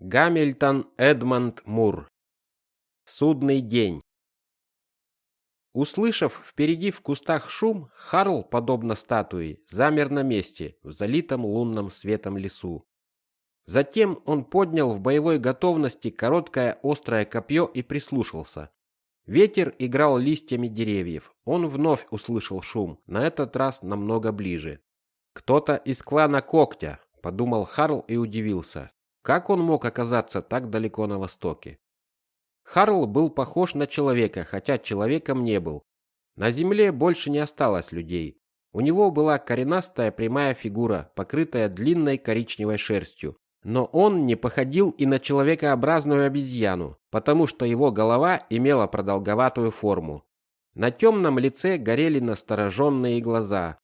Гамильтон Эдмонд Мур. Судный день. Услышав впереди в кустах шум, Харл, подобно статуе, замер на месте в залитом лунным светом лесу. Затем он поднял в боевой готовности короткое острое копье и прислушался. Ветер играл листьями деревьев. Он вновь услышал шум, на этот раз намного ближе. Кто-то из клана Когтя, подумал Харл и удивился. Как он мог оказаться так далеко на востоке? Харл был похож на человека, хотя человеком не был. На земле больше не осталось людей. У него была коренастая прямая фигура, покрытая длинной коричневой шерстью. Но он не походил и на человекообразную обезьяну, потому что его голова имела продолговатую форму. На темном лице горели настороженные глаза,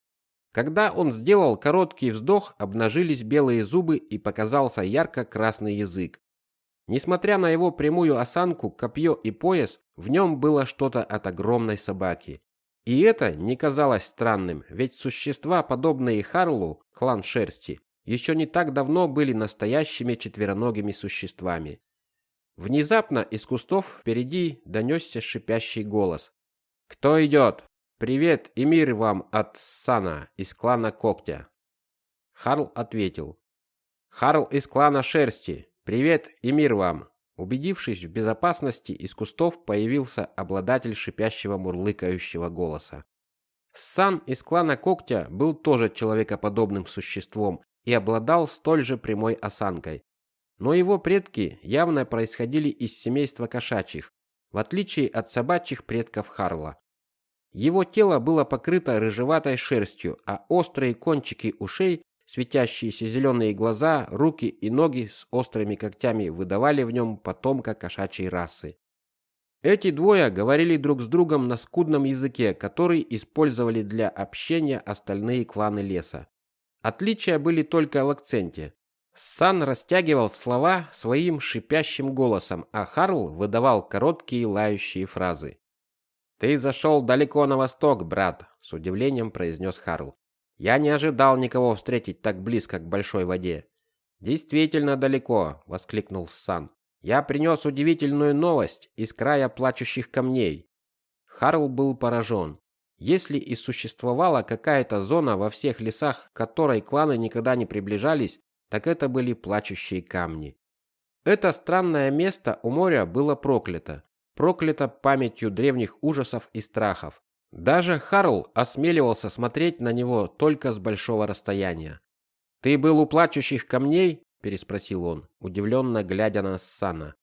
когда он сделал короткий вздох, обнажились белые зубы и показался ярко-красный язык. Несмотря на его прямую осанку, копье и пояс, в нем было что-то от огромной собаки. И это не казалось странным, ведь существа, подобные Харлу, клан шерсти, еще не так давно были настоящими четвероногими существами. Внезапно из кустов впереди донесся шипящий голос. «Кто идет?» «Привет и мир вам от Сана из клана Когтя». Харл ответил. «Харл из клана Шерсти. Привет и мир вам». Убедившись в безопасности, из кустов появился обладатель шипящего мурлыкающего голоса. Сан из клана Когтя был тоже человекоподобным существом и обладал столь же прямой осанкой. Но его предки явно происходили из семейства кошачьих, в отличие от собачьих предков Харла. Его тело было покрыто рыжеватой шерстью, а острые кончики ушей, светящиеся зеленые глаза, руки и ноги с острыми когтями выдавали в нем потомка кошачьей расы. Эти двое говорили друг с другом на скудном языке, который использовали для общения остальные кланы леса. Отличия были только в акценте. Сан растягивал слова своим шипящим голосом, а Харл выдавал короткие лающие фразы. Ты зашел далеко на восток, брат, с удивлением произнес Харл. Я не ожидал никого встретить так близко к большой воде. Действительно далеко, воскликнул Сан. Я принес удивительную новость из края плачущих камней. Харл был поражен. Если и существовала какая-то зона во всех лесах, к которой кланы никогда не приближались, так это были плачущие камни. Это странное место у моря было проклято проклята памятью древних ужасов и страхов. Даже Харл осмеливался смотреть на него только с большого расстояния. «Ты был у плачущих камней?» – переспросил он, удивленно глядя на Сана.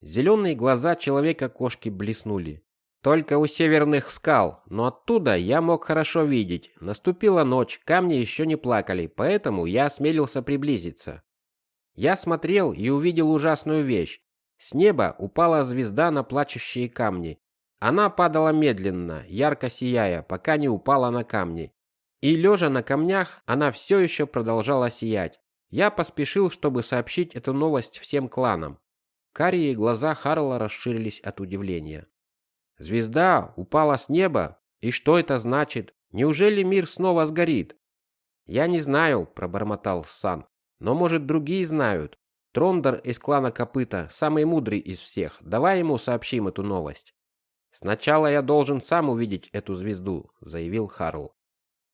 Зеленые глаза человека-кошки блеснули. «Только у северных скал, но оттуда я мог хорошо видеть. Наступила ночь, камни еще не плакали, поэтому я осмелился приблизиться. Я смотрел и увидел ужасную вещь. С неба упала звезда на плачущие камни. Она падала медленно, ярко сияя, пока не упала на камни. И лежа на камнях, она все еще продолжала сиять. Я поспешил, чтобы сообщить эту новость всем кланам. Карие глаза Харла расширились от удивления. Звезда упала с неба? И что это значит? Неужели мир снова сгорит? Я не знаю, пробормотал Сан. Но может другие знают. Трондер из клана Копыта, самый мудрый из всех. Давай ему сообщим эту новость. Сначала я должен сам увидеть эту звезду, заявил Харл.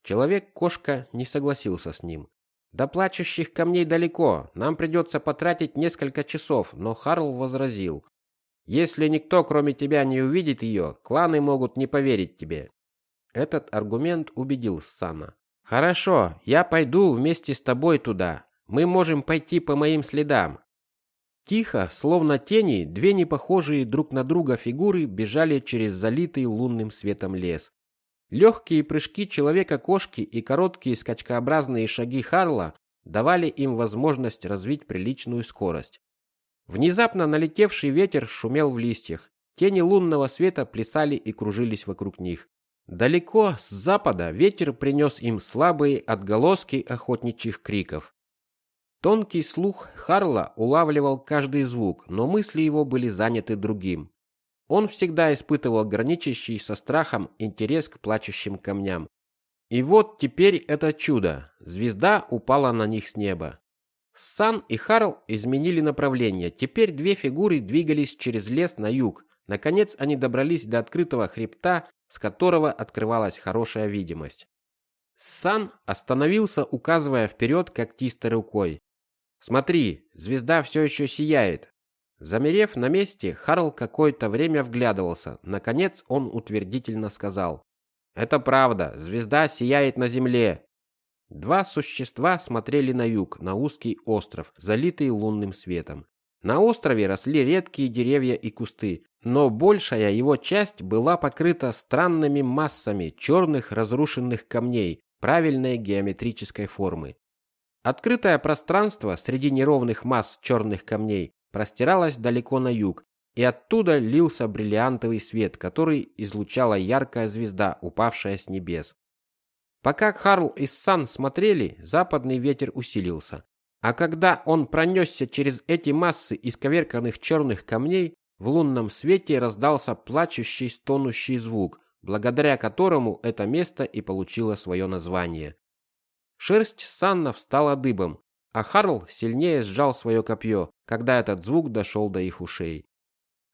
Человек-кошка не согласился с ним. До плачущих камней далеко, нам придется потратить несколько часов, но Харл возразил. Если никто, кроме тебя, не увидит ее, кланы могут не поверить тебе. Этот аргумент убедил Сана. Хорошо, я пойду вместе с тобой туда, мы можем пойти по моим следам. Тихо, словно тени, две непохожие друг на друга фигуры бежали через залитый лунным светом лес. Легкие прыжки человека-кошки и короткие скачкообразные шаги Харла давали им возможность развить приличную скорость. Внезапно налетевший ветер шумел в листьях. Тени лунного света плясали и кружились вокруг них. Далеко с запада ветер принес им слабые отголоски охотничьих криков. Тонкий слух Харла улавливал каждый звук, но мысли его были заняты другим. Он всегда испытывал граничащий со страхом интерес к плачущим камням. И вот теперь это чудо. Звезда упала на них с неба. Сан и Харл изменили направление. Теперь две фигуры двигались через лес на юг. Наконец они добрались до открытого хребта, с которого открывалась хорошая видимость. Сан остановился, указывая вперед когтистой рукой. «Смотри, звезда все еще сияет». Замерев на месте, Харл какое-то время вглядывался. Наконец он утвердительно сказал. «Это правда, звезда сияет на земле. Два существа смотрели на юг, на узкий остров, залитый лунным светом. На острове росли редкие деревья и кусты, но большая его часть была покрыта странными массами черных разрушенных камней правильной геометрической формы. Открытое пространство среди неровных масс черных камней простиралось далеко на юг, и оттуда лился бриллиантовый свет, который излучала яркая звезда, упавшая с небес. Пока Харл и Сан смотрели, западный ветер усилился. А когда он пронесся через эти массы исковерканных черных камней, в лунном свете раздался плачущий, стонущий звук, благодаря которому это место и получило свое название. Шерсть Санна встала дыбом, а Харл сильнее сжал свое копье, когда этот звук дошел до их ушей.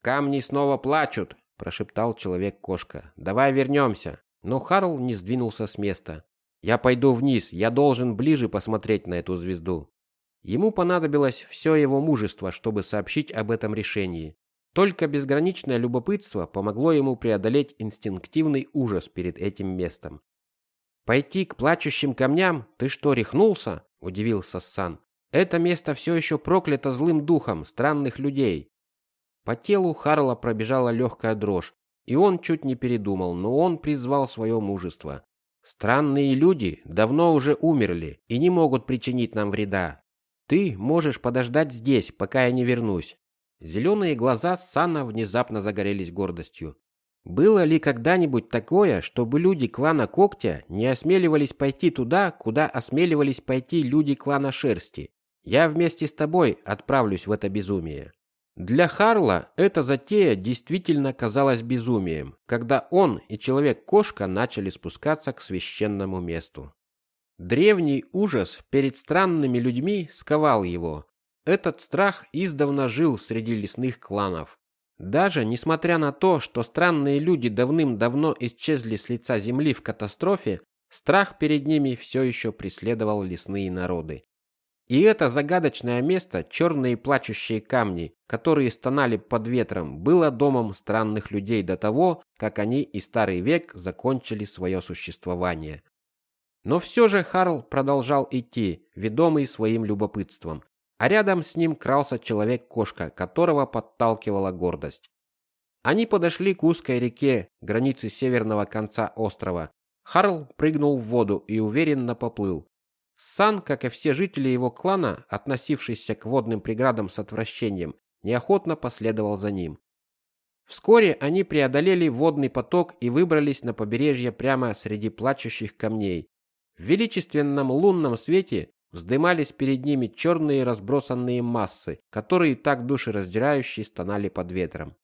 «Камни снова плачут!» – прошептал человек-кошка. «Давай вернемся!» Но Харл не сдвинулся с места. «Я пойду вниз, я должен ближе посмотреть на эту звезду». Ему понадобилось все его мужество, чтобы сообщить об этом решении. Только безграничное любопытство помогло ему преодолеть инстинктивный ужас перед этим местом. «Пойти к плачущим камням? Ты что, рехнулся?» – удивился Сан. «Это место все еще проклято злым духом странных людей». По телу Харла пробежала легкая дрожь. И он чуть не передумал, но он призвал свое мужество. Странные люди давно уже умерли и не могут причинить нам вреда. Ты можешь подождать здесь, пока я не вернусь. Зеленые глаза Сана внезапно загорелись гордостью. Было ли когда-нибудь такое, чтобы люди клана Когтя не осмеливались пойти туда, куда осмеливались пойти люди клана Шерсти? Я вместе с тобой отправлюсь в это безумие. Для Харла эта затея действительно казалась безумием, когда он и Человек-кошка начали спускаться к священному месту. Древний ужас перед странными людьми сковал его. Этот страх издавна жил среди лесных кланов. Даже несмотря на то, что странные люди давным-давно исчезли с лица земли в катастрофе, страх перед ними все еще преследовал лесные народы. И это загадочное место, черные плачущие камни, которые стонали под ветром, было домом странных людей до того, как они и старый век закончили свое существование. Но все же Харл продолжал идти, ведомый своим любопытством, а рядом с ним крался человек-кошка, которого подталкивала гордость. Они подошли к узкой реке, границе северного конца острова. Харл прыгнул в воду и уверенно поплыл. Сан, как и все жители его клана, относившиеся к водным преградам с отвращением, неохотно последовал за ним. Вскоре они преодолели водный поток и выбрались на побережье прямо среди плачущих камней. В величественном лунном свете вздымались перед ними черные разбросанные массы, которые так душераздирающе стонали под ветром.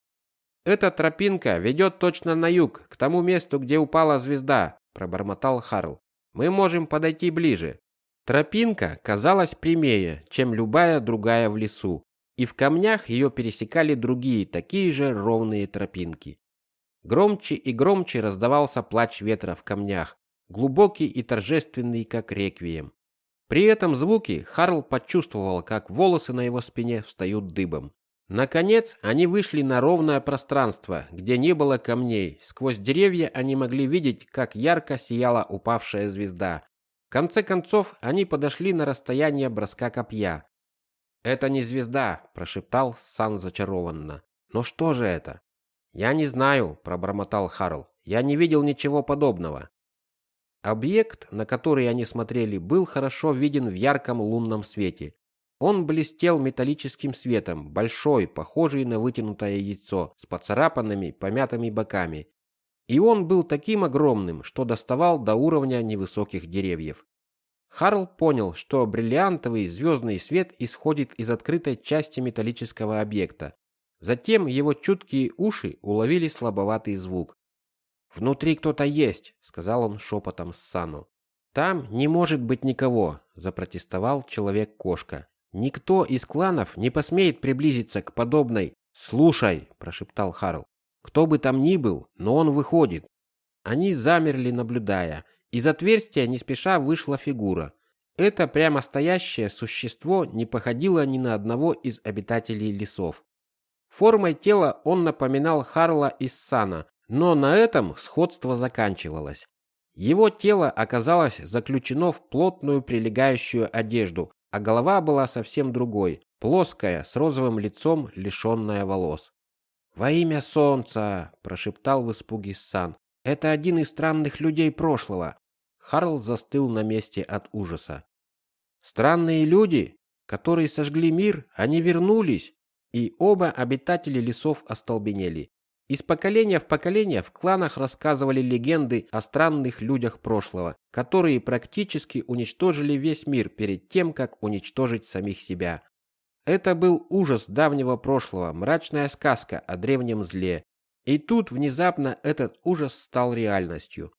«Эта тропинка ведет точно на юг, к тому месту, где упала звезда», – пробормотал Харл. «Мы можем подойти ближе». Тропинка казалась прямее, чем любая другая в лесу, и в камнях ее пересекали другие такие же ровные тропинки. Громче и громче раздавался плач ветра в камнях, глубокий и торжественный, как реквием. При этом звуке Харл почувствовал, как волосы на его спине встают дыбом. Наконец, они вышли на ровное пространство, где не было камней. Сквозь деревья они могли видеть, как ярко сияла упавшая звезда, конце концов, они подошли на расстояние броска копья. «Это не звезда», – прошептал Сан зачарованно. «Но что же это?» «Я не знаю», – пробормотал Харл. «Я не видел ничего подобного». Объект, на который они смотрели, был хорошо виден в ярком лунном свете. Он блестел металлическим светом, большой, похожий на вытянутое яйцо, с поцарапанными, помятыми боками, и он был таким огромным, что доставал до уровня невысоких деревьев. Харл понял, что бриллиантовый звездный свет исходит из открытой части металлического объекта. Затем его чуткие уши уловили слабоватый звук. «Внутри кто-то есть», — сказал он шепотом Сану. «Там не может быть никого», — запротестовал человек-кошка. Никто из кланов не посмеет приблизиться к подобной. Слушай, прошептал Харл. Кто бы там ни был, но он выходит. Они замерли, наблюдая. Из отверстия не спеша вышла фигура. Это прямо стоящее существо не походило ни на одного из обитателей лесов. Формой тела он напоминал Харла из Сана, но на этом сходство заканчивалось. Его тело оказалось заключено в плотную прилегающую одежду, а голова была совсем другой, плоская, с розовым лицом, лишенная волос. «Во имя солнца!» – прошептал в испуге Сан. «Это один из странных людей прошлого!» Харл застыл на месте от ужаса. «Странные люди, которые сожгли мир, они вернулись!» И оба обитатели лесов остолбенели. Из поколения в поколение в кланах рассказывали легенды о странных людях прошлого, которые практически уничтожили весь мир перед тем, как уничтожить самих себя. Это был ужас давнего прошлого, мрачная сказка о древнем зле. И тут внезапно этот ужас стал реальностью.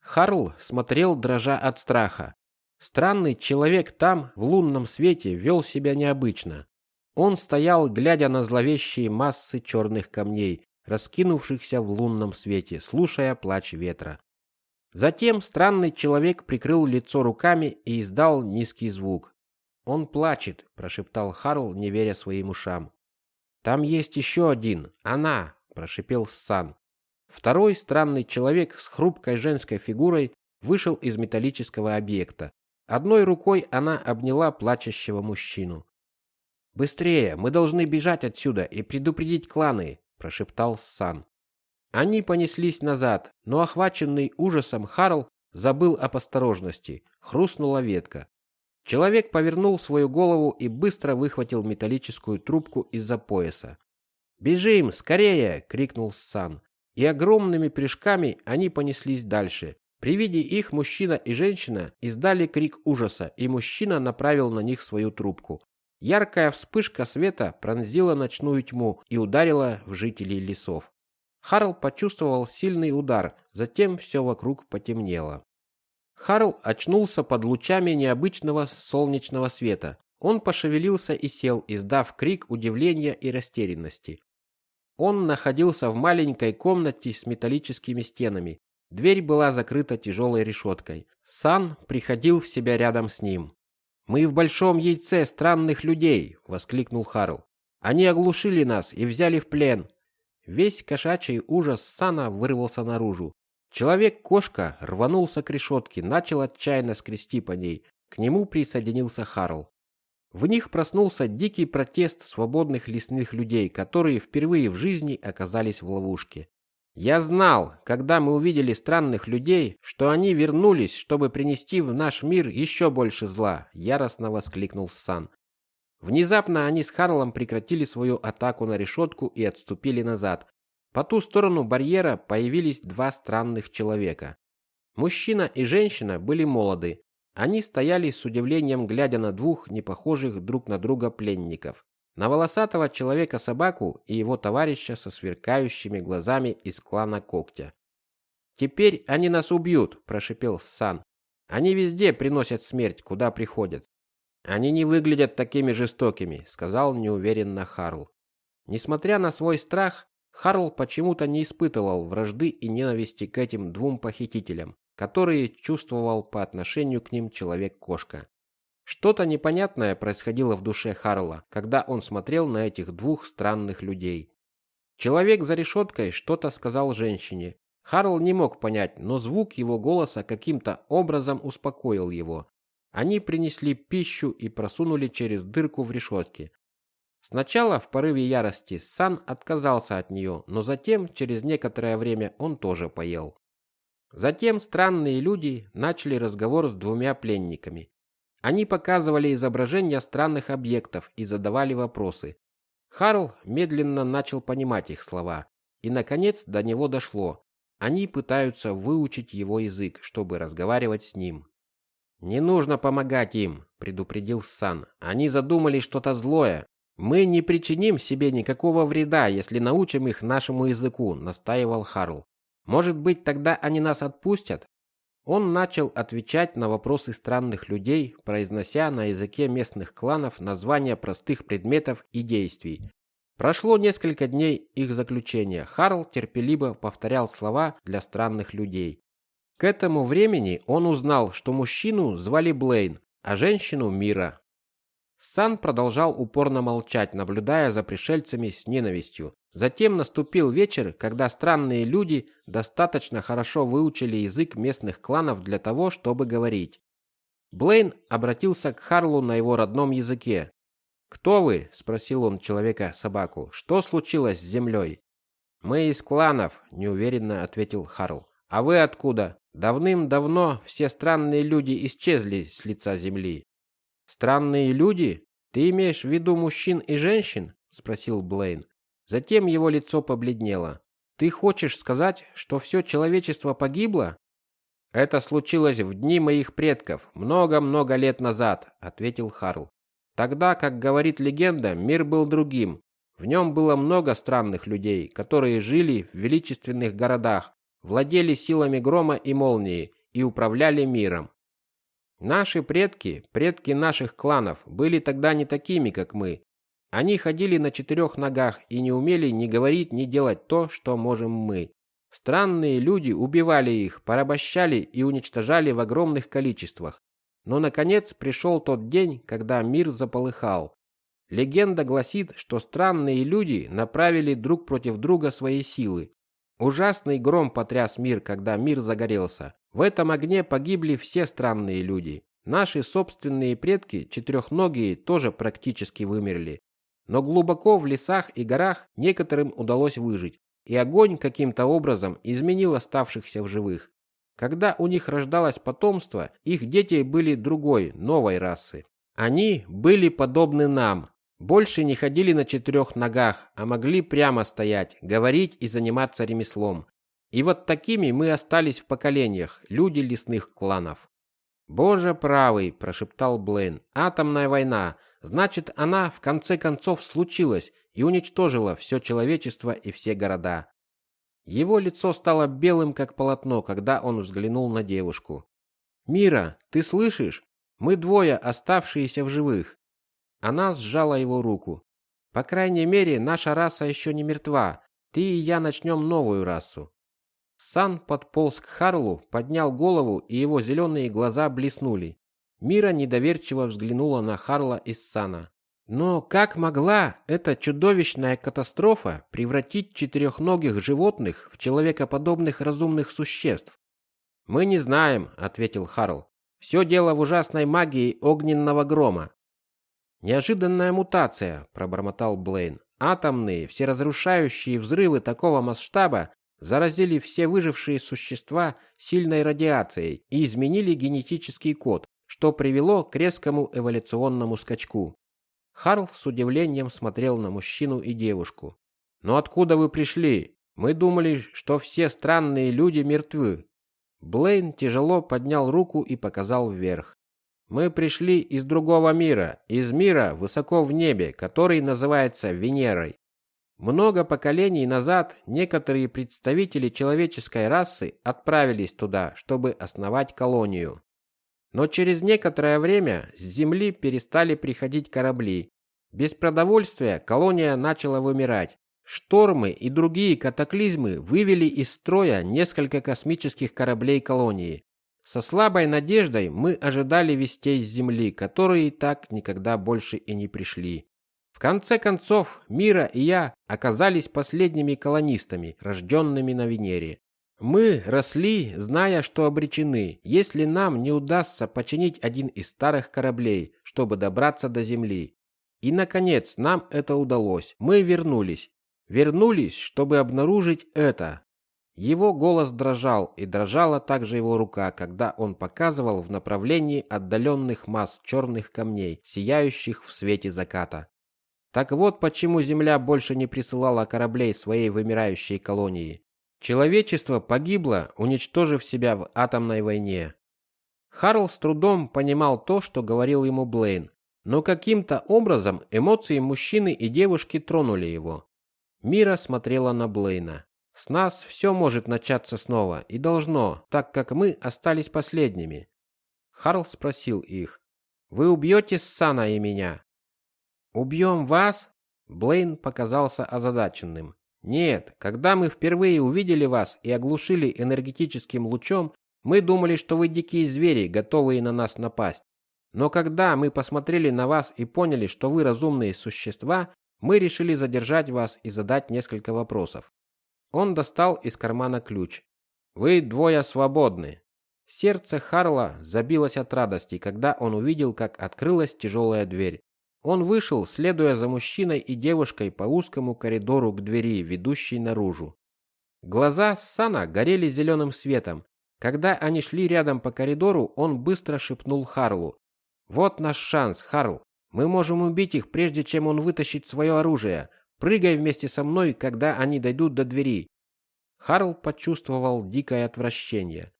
Харл смотрел дрожа от страха. Странный человек там, в лунном свете, вел себя необычно. Он стоял, глядя на зловещие массы черных камней, раскинувшихся в лунном свете, слушая плач ветра. Затем странный человек прикрыл лицо руками и издал низкий звук. «Он плачет», – прошептал Харл, не веря своим ушам. «Там есть еще один. Она», – прошепел Сан. Второй странный человек с хрупкой женской фигурой вышел из металлического объекта. Одной рукой она обняла плачущего мужчину. «Быстрее! Мы должны бежать отсюда и предупредить кланы!» – прошептал Сан. Они понеслись назад, но охваченный ужасом Харл забыл об осторожности. Хрустнула ветка. Человек повернул свою голову и быстро выхватил металлическую трубку из-за пояса. «Бежим, скорее!» — крикнул Сан. И огромными прыжками они понеслись дальше. При виде их мужчина и женщина издали крик ужаса, и мужчина направил на них свою трубку. Яркая вспышка света пронзила ночную тьму и ударила в жителей лесов. Харл почувствовал сильный удар, затем все вокруг потемнело. Харл очнулся под лучами необычного солнечного света. Он пошевелился и сел, издав крик удивления и растерянности. Он находился в маленькой комнате с металлическими стенами. Дверь была закрыта тяжелой решеткой. Сан приходил в себя рядом с ним. «Мы в большом яйце странных людей!» — воскликнул Харл. «Они оглушили нас и взяли в плен!» Весь кошачий ужас Сана вырвался наружу. Человек-кошка рванулся к решетке, начал отчаянно скрести по ней. К нему присоединился Харл. В них проснулся дикий протест свободных лесных людей, которые впервые в жизни оказались в ловушке. Я знал, когда мы увидели странных людей, что они вернулись, чтобы принести в наш мир еще больше зла, яростно воскликнул Сан. Внезапно они с Харлом прекратили свою атаку на решетку и отступили назад, по ту сторону барьера появились два странных человека. Мужчина и женщина были молоды. Они стояли с удивлением, глядя на двух непохожих друг на друга пленников. На волосатого человека-собаку и его товарища со сверкающими глазами из клана Когтя. «Теперь они нас убьют», – прошипел Сан. «Они везде приносят смерть, куда приходят». «Они не выглядят такими жестокими», – сказал неуверенно Харл. Несмотря на свой страх, Харл почему-то не испытывал вражды и ненависти к этим двум похитителям, которые чувствовал по отношению к ним человек-кошка. Что-то непонятное происходило в душе Харла, когда он смотрел на этих двух странных людей. Человек за решеткой что-то сказал женщине. Харл не мог понять, но звук его голоса каким-то образом успокоил его. Они принесли пищу и просунули через дырку в решетке. Сначала в порыве ярости Сан отказался от нее, но затем, через некоторое время, он тоже поел. Затем странные люди начали разговор с двумя пленниками. Они показывали изображения странных объектов и задавали вопросы. Харл медленно начал понимать их слова, и наконец до него дошло. Они пытаются выучить его язык, чтобы разговаривать с ним. Не нужно помогать им, предупредил Сан. Они задумали что-то злое, мы не причиним себе никакого вреда, если научим их нашему языку, настаивал Харл. Может быть, тогда они нас отпустят? Он начал отвечать на вопросы странных людей, произнося на языке местных кланов названия простых предметов и действий. Прошло несколько дней их заключения. Харл терпеливо повторял слова для странных людей. К этому времени он узнал, что мужчину звали Блейн, а женщину Мира. Сан продолжал упорно молчать, наблюдая за пришельцами с ненавистью. Затем наступил вечер, когда странные люди достаточно хорошо выучили язык местных кланов для того, чтобы говорить. Блейн обратился к Харлу на его родном языке. «Кто вы?» – спросил он человека-собаку. «Что случилось с землей?» «Мы из кланов», – неуверенно ответил Харл. «А вы откуда?» «Давным-давно все странные люди исчезли с лица земли». «Странные люди? Ты имеешь в виду мужчин и женщин?» – спросил Блейн. Затем его лицо побледнело. Ты хочешь сказать, что все человечество погибло? Это случилось в дни моих предков, много-много лет назад, ответил Харл. Тогда, как говорит легенда, мир был другим. В нем было много странных людей, которые жили в величественных городах, владели силами грома и молнии и управляли миром. Наши предки, предки наших кланов, были тогда не такими, как мы, они ходили на четырех ногах и не умели ни говорить, ни делать то, что можем мы. Странные люди убивали их, порабощали и уничтожали в огромных количествах. Но наконец пришел тот день, когда мир заполыхал. Легенда гласит, что странные люди направили друг против друга свои силы. Ужасный гром потряс мир, когда мир загорелся. В этом огне погибли все странные люди. Наши собственные предки, четырехногие, тоже практически вымерли. Но глубоко в лесах и горах некоторым удалось выжить, и огонь каким-то образом изменил оставшихся в живых. Когда у них рождалось потомство, их дети были другой, новой расы. Они были подобны нам, больше не ходили на четырех ногах, а могли прямо стоять, говорить и заниматься ремеслом. И вот такими мы остались в поколениях, люди лесных кланов. «Боже правый!» – прошептал Блейн. «Атомная война! Значит, она в конце концов случилась и уничтожила все человечество и все города». Его лицо стало белым, как полотно, когда он взглянул на девушку. «Мира, ты слышишь? Мы двое, оставшиеся в живых». Она сжала его руку. «По крайней мере, наша раса еще не мертва. Ты и я начнем новую расу. Сан подполз к Харлу, поднял голову, и его зеленые глаза блеснули. Мира недоверчиво взглянула на Харла и Сана. Но как могла эта чудовищная катастрофа превратить четырехногих животных в человекоподобных разумных существ? Мы не знаем, ответил Харл. Все дело в ужасной магии огненного грома. Неожиданная мутация, пробормотал Блейн. Атомные, всеразрушающие взрывы такого масштаба заразили все выжившие существа сильной радиацией и изменили генетический код, что привело к резкому эволюционному скачку. Харл с удивлением смотрел на мужчину и девушку. «Но откуда вы пришли? Мы думали, что все странные люди мертвы». Блейн тяжело поднял руку и показал вверх. «Мы пришли из другого мира, из мира высоко в небе, который называется Венерой. Много поколений назад некоторые представители человеческой расы отправились туда, чтобы основать колонию. Но через некоторое время с Земли перестали приходить корабли. Без продовольствия колония начала вымирать. Штормы и другие катаклизмы вывели из строя несколько космических кораблей колонии. Со слабой надеждой мы ожидали вестей с Земли, которые так никогда больше и не пришли. В конце концов, Мира и я оказались последними колонистами, рожденными на Венере. Мы росли, зная, что обречены, если нам не удастся починить один из старых кораблей, чтобы добраться до Земли. И, наконец, нам это удалось. Мы вернулись. Вернулись, чтобы обнаружить это. Его голос дрожал, и дрожала также его рука, когда он показывал в направлении отдаленных масс черных камней, сияющих в свете заката. Так вот почему Земля больше не присылала кораблей своей вымирающей колонии. Человечество погибло, уничтожив себя в атомной войне. Харл с трудом понимал то, что говорил ему Блейн, но каким-то образом эмоции мужчины и девушки тронули его. Мира смотрела на Блейна. С нас все может начаться снова и должно, так как мы остались последними. Харл спросил их: "Вы убьете Сана и меня?" "Убьем вас?" Блейн показался озадаченным. "Нет, когда мы впервые увидели вас и оглушили энергетическим лучом, мы думали, что вы дикие звери, готовые на нас напасть. Но когда мы посмотрели на вас и поняли, что вы разумные существа, мы решили задержать вас и задать несколько вопросов. Он достал из кармана ключ. Вы двое свободны. Сердце Харла забилось от радости, когда он увидел, как открылась тяжелая дверь. Он вышел, следуя за мужчиной и девушкой по узкому коридору к двери, ведущей наружу. Глаза Сана горели зеленым светом. Когда они шли рядом по коридору, он быстро шепнул Харлу: "Вот наш шанс, Харл. Мы можем убить их, прежде чем он вытащит свое оружие. Прыгай вместе со мной, когда они дойдут до двери. Харл почувствовал дикое отвращение.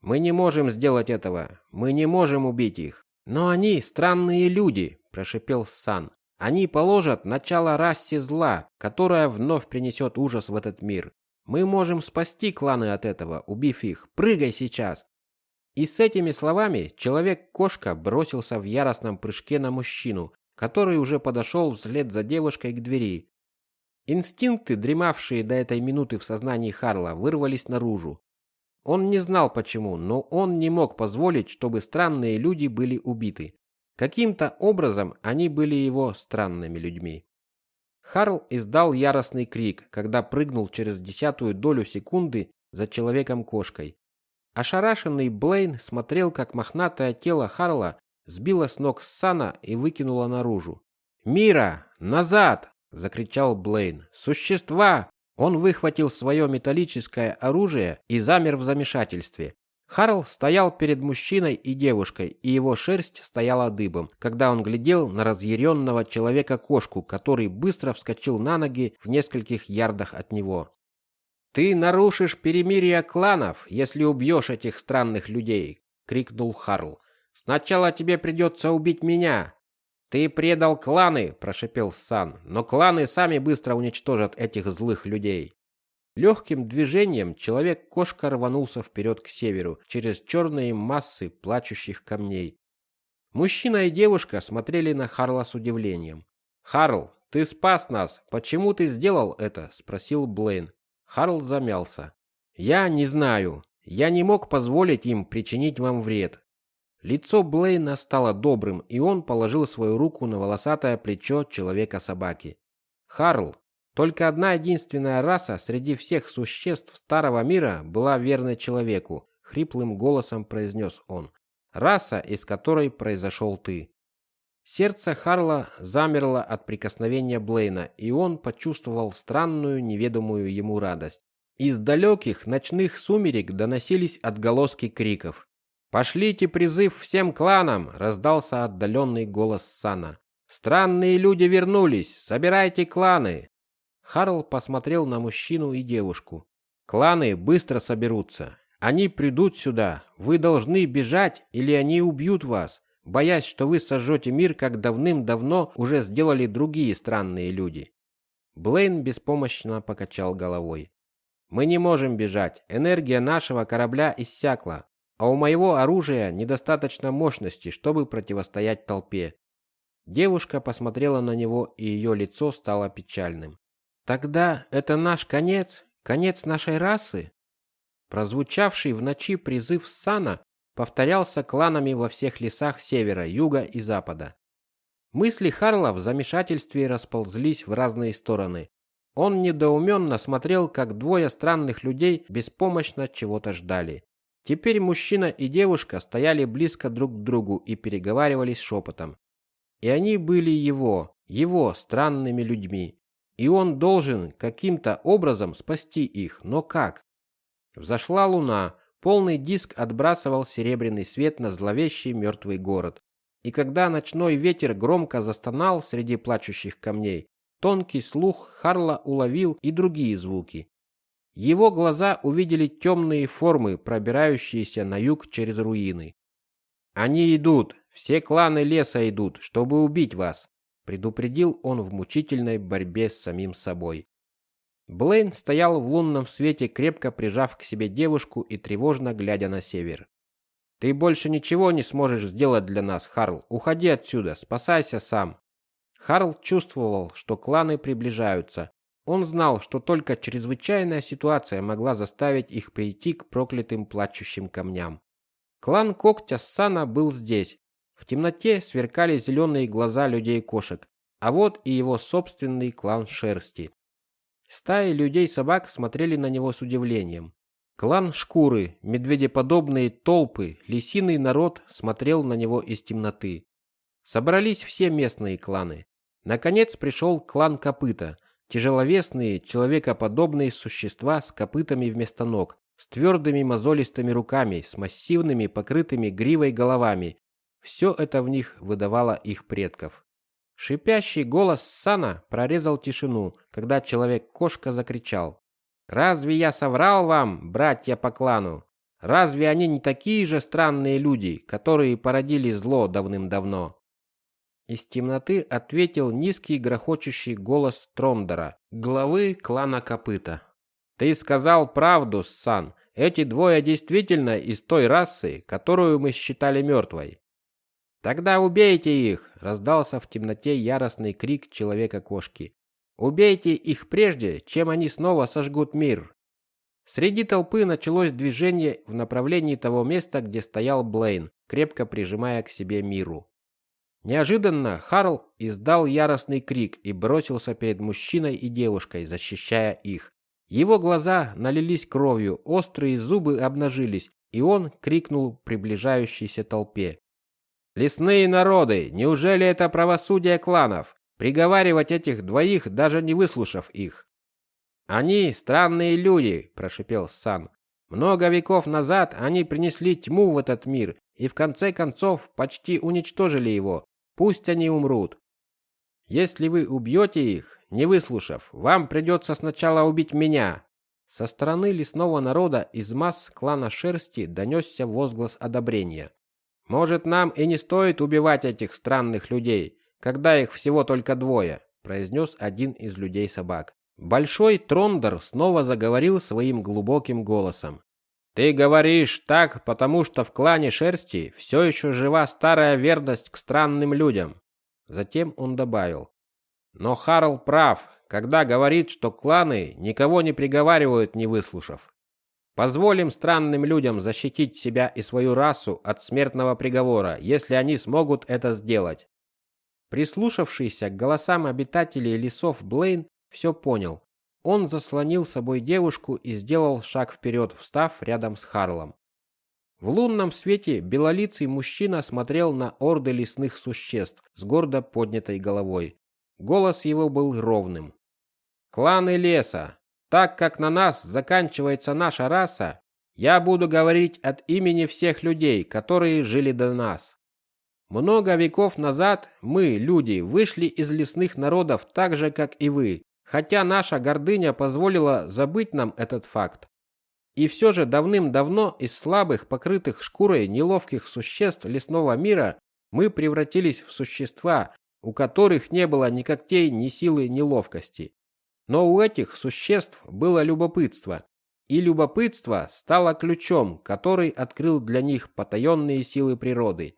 Мы не можем сделать этого. Мы не можем убить их. Но они странные люди, прошипел Сан. Они положат начало расе зла, которая вновь принесет ужас в этот мир. Мы можем спасти кланы от этого, убив их. Прыгай сейчас. И с этими словами человек-кошка бросился в яростном прыжке на мужчину, который уже подошел вслед за девушкой к двери. Инстинкты, дремавшие до этой минуты в сознании Харла, вырвались наружу. Он не знал почему, но он не мог позволить, чтобы странные люди были убиты. Каким-то образом они были его странными людьми. Харл издал яростный крик, когда прыгнул через десятую долю секунды за человеком-кошкой. Ошарашенный Блейн смотрел, как мохнатое тело Харла сбило с ног Сана и выкинуло наружу. «Мира! Назад!» закричал Блейн. Существа! Он выхватил свое металлическое оружие и замер в замешательстве. Харл стоял перед мужчиной и девушкой, и его шерсть стояла дыбом, когда он глядел на разъяренного человека-кошку, который быстро вскочил на ноги в нескольких ярдах от него. «Ты нарушишь перемирие кланов, если убьешь этих странных людей!» — крикнул Харл. «Сначала тебе придется убить меня, «Ты предал кланы!» – прошипел Сан. «Но кланы сами быстро уничтожат этих злых людей!» Легким движением человек-кошка рванулся вперед к северу, через черные массы плачущих камней. Мужчина и девушка смотрели на Харла с удивлением. «Харл, ты спас нас! Почему ты сделал это?» – спросил Блейн. Харл замялся. «Я не знаю. Я не мог позволить им причинить вам вред. Лицо Блейна стало добрым, и он положил свою руку на волосатое плечо человека-собаки. Харл, только одна единственная раса среди всех существ старого мира была верной человеку, хриплым голосом произнес он. Раса, из которой произошел ты. Сердце Харла замерло от прикосновения Блейна, и он почувствовал странную, неведомую ему радость. Из далеких ночных сумерек доносились отголоски криков. «Пошлите призыв всем кланам!» — раздался отдаленный голос Сана. «Странные люди вернулись! Собирайте кланы!» Харл посмотрел на мужчину и девушку. «Кланы быстро соберутся. Они придут сюда. Вы должны бежать, или они убьют вас, боясь, что вы сожжете мир, как давным-давно уже сделали другие странные люди». Блейн беспомощно покачал головой. «Мы не можем бежать. Энергия нашего корабля иссякла. А у моего оружия недостаточно мощности, чтобы противостоять толпе. Девушка посмотрела на него, и ее лицо стало печальным. Тогда это наш конец, конец нашей расы. Прозвучавший в ночи призыв Сана повторялся кланами во всех лесах севера, юга и запада. Мысли Харла в замешательстве расползлись в разные стороны. Он недоуменно смотрел, как двое странных людей беспомощно чего-то ждали. Теперь мужчина и девушка стояли близко друг к другу и переговаривались шепотом. И они были его, его странными людьми. И он должен каким-то образом спасти их, но как? Взошла луна, полный диск отбрасывал серебряный свет на зловещий мертвый город. И когда ночной ветер громко застонал среди плачущих камней, тонкий слух Харла уловил и другие звуки. Его глаза увидели темные формы, пробирающиеся на юг через руины. Они идут, все кланы леса идут, чтобы убить вас, предупредил он в мучительной борьбе с самим собой. Блейн стоял в лунном свете, крепко прижав к себе девушку и тревожно глядя на север. Ты больше ничего не сможешь сделать для нас, Харл. Уходи отсюда, спасайся сам. Харл чувствовал, что кланы приближаются. Он знал, что только чрезвычайная ситуация могла заставить их прийти к проклятым плачущим камням. Клан Когтя Сана был здесь. В темноте сверкали зеленые глаза людей-кошек, а вот и его собственный клан Шерсти. Стаи людей-собак смотрели на него с удивлением. Клан Шкуры, медведеподобные толпы, лисиный народ смотрел на него из темноты. Собрались все местные кланы. Наконец пришел клан Копыта, тяжеловесные, человекоподобные существа с копытами вместо ног, с твердыми мозолистыми руками, с массивными, покрытыми гривой головами. Все это в них выдавало их предков. Шипящий голос Сана прорезал тишину, когда человек-кошка закричал. «Разве я соврал вам, братья по клану? Разве они не такие же странные люди, которые породили зло давным-давно?» Из темноты ответил низкий грохочущий голос Трондора, главы клана Копыта. «Ты сказал правду, Сан. Эти двое действительно из той расы, которую мы считали мертвой. «Тогда убейте их!» — раздался в темноте яростный крик человека-кошки. «Убейте их прежде, чем они снова сожгут мир!» Среди толпы началось движение в направлении того места, где стоял Блейн, крепко прижимая к себе миру. Неожиданно Харл издал яростный крик и бросился перед мужчиной и девушкой, защищая их. Его глаза налились кровью, острые зубы обнажились, и он крикнул приближающейся толпе: Лесные народы, неужели это правосудие кланов? Приговаривать этих двоих, даже не выслушав их. Они странные люди, прошипел Сан. Много веков назад они принесли тьму в этот мир и в конце концов почти уничтожили его. Пусть они умрут. Если вы убьете их, не выслушав, вам придется сначала убить меня. Со стороны лесного народа из масс клана Шерсти донесся возглас одобрения. Может, нам и не стоит убивать этих странных людей, когда их всего только двое, произнес один из людей-собак. Большой Трондер снова заговорил своим глубоким голосом. Ты говоришь так, потому что в клане Шерсти все еще жива старая верность к странным людям. Затем он добавил: "Но Харл прав, когда говорит, что кланы никого не приговаривают, не выслушав. Позволим странным людям защитить себя и свою расу от смертного приговора, если они смогут это сделать. Прислушавшийся к голосам обитателей лесов Блейн все понял. Он заслонил собой девушку и сделал шаг вперед, встав рядом с Харлом. В лунном свете белолицый мужчина смотрел на орды лесных существ с гордо поднятой головой. Голос его был ровным. «Кланы леса, так как на нас заканчивается наша раса, я буду говорить от имени всех людей, которые жили до нас. Много веков назад мы, люди, вышли из лесных народов так же, как и вы, хотя наша гордыня позволила забыть нам этот факт. И все же давным-давно из слабых, покрытых шкурой неловких существ лесного мира мы превратились в существа, у которых не было ни когтей, ни силы, ни ловкости. Но у этих существ было любопытство, и любопытство стало ключом, который открыл для них потаенные силы природы.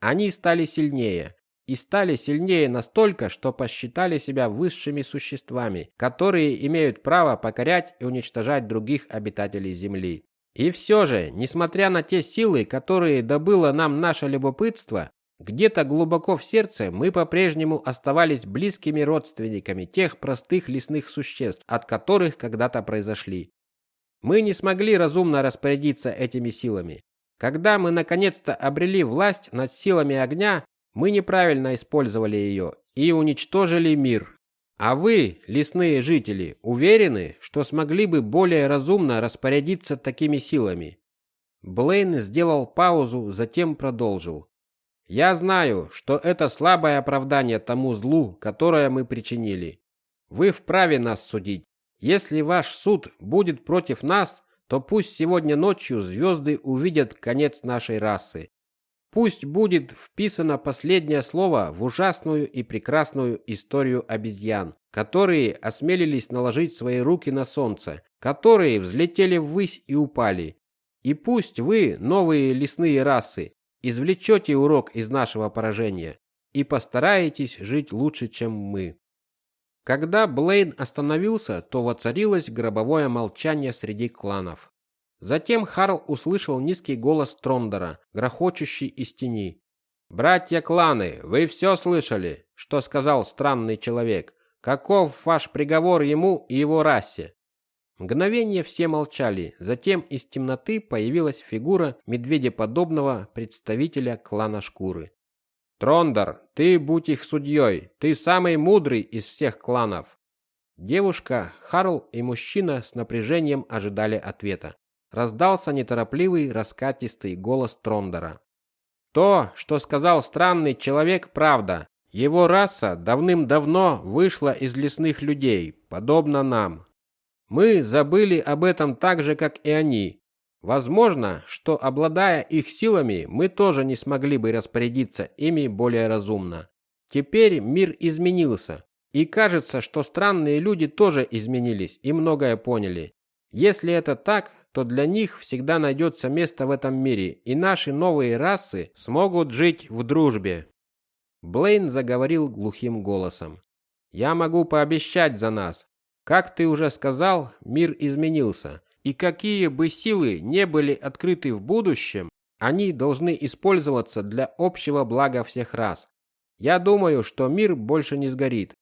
Они стали сильнее, и стали сильнее настолько, что посчитали себя высшими существами, которые имеют право покорять и уничтожать других обитателей Земли. И все же, несмотря на те силы, которые добыло нам наше любопытство, где-то глубоко в сердце мы по-прежнему оставались близкими родственниками тех простых лесных существ, от которых когда-то произошли. Мы не смогли разумно распорядиться этими силами. Когда мы наконец-то обрели власть над силами огня, мы неправильно использовали ее и уничтожили мир. А вы, лесные жители, уверены, что смогли бы более разумно распорядиться такими силами? Блейн сделал паузу, затем продолжил. Я знаю, что это слабое оправдание тому злу, которое мы причинили. Вы вправе нас судить. Если ваш суд будет против нас, то пусть сегодня ночью звезды увидят конец нашей расы. Пусть будет вписано последнее слово в ужасную и прекрасную историю обезьян, которые осмелились наложить свои руки на солнце, которые взлетели ввысь и упали. И пусть вы, новые лесные расы, извлечете урок из нашего поражения и постараетесь жить лучше, чем мы. Когда Блейн остановился, то воцарилось гробовое молчание среди кланов. Затем Харл услышал низкий голос Трондера, грохочущий из тени. «Братья кланы, вы все слышали, что сказал странный человек? Каков ваш приговор ему и его расе?» Мгновение все молчали, затем из темноты появилась фигура медведеподобного представителя клана Шкуры. Трондор, ты будь их судьей, ты самый мудрый из всех кланов. Девушка, Харл и мужчина с напряжением ожидали ответа. Раздался неторопливый, раскатистый голос Трондора. То, что сказал странный человек, правда. Его раса давным-давно вышла из лесных людей, подобно нам. Мы забыли об этом так же, как и они. Возможно, что обладая их силами, мы тоже не смогли бы распорядиться ими более разумно. Теперь мир изменился, и кажется, что странные люди тоже изменились и многое поняли. Если это так, то для них всегда найдется место в этом мире, и наши новые расы смогут жить в дружбе. Блейн заговорил глухим голосом. Я могу пообещать за нас, как ты уже сказал, мир изменился, и какие бы силы не были открыты в будущем, они должны использоваться для общего блага всех рас. Я думаю, что мир больше не сгорит.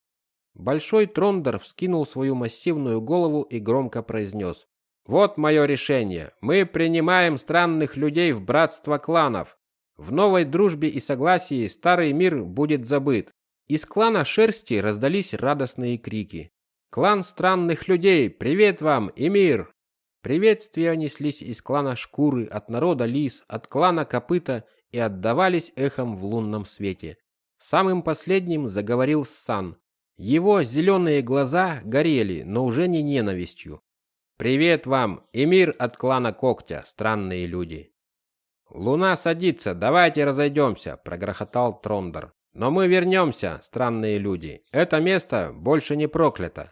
Большой Трондер вскинул свою массивную голову и громко произнес. Вот мое решение. Мы принимаем странных людей в братство кланов. В новой дружбе и согласии старый мир будет забыт. Из клана Шерсти раздались радостные крики. Клан странных людей, привет вам и мир. Приветствия неслись из клана Шкуры, от народа Лис, от клана Копыта и отдавались эхом в лунном свете. Самым последним заговорил Сан. Его зеленые глаза горели, но уже не ненавистью. Привет вам и мир от клана Когтя, странные люди. Луна садится, давайте разойдемся, прогрохотал Трондер. Но мы вернемся, странные люди. Это место больше не проклято.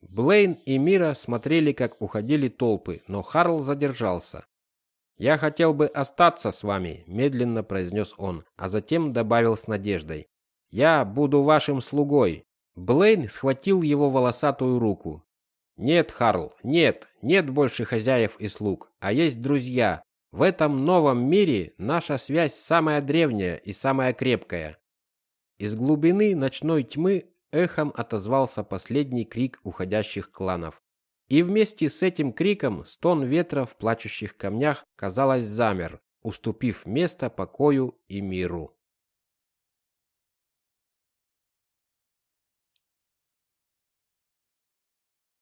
Блейн и Мира смотрели, как уходили толпы, но Харл задержался. «Я хотел бы остаться с вами», – медленно произнес он, а затем добавил с надеждой. «Я буду вашим слугой». Блейн схватил его волосатую руку. «Нет, Харл, нет, нет больше хозяев и слуг, а есть друзья. В этом новом мире наша связь самая древняя и самая крепкая». Из глубины ночной тьмы эхом отозвался последний крик уходящих кланов. И вместе с этим криком стон ветра в плачущих камнях, казалось, замер, уступив место покою и миру.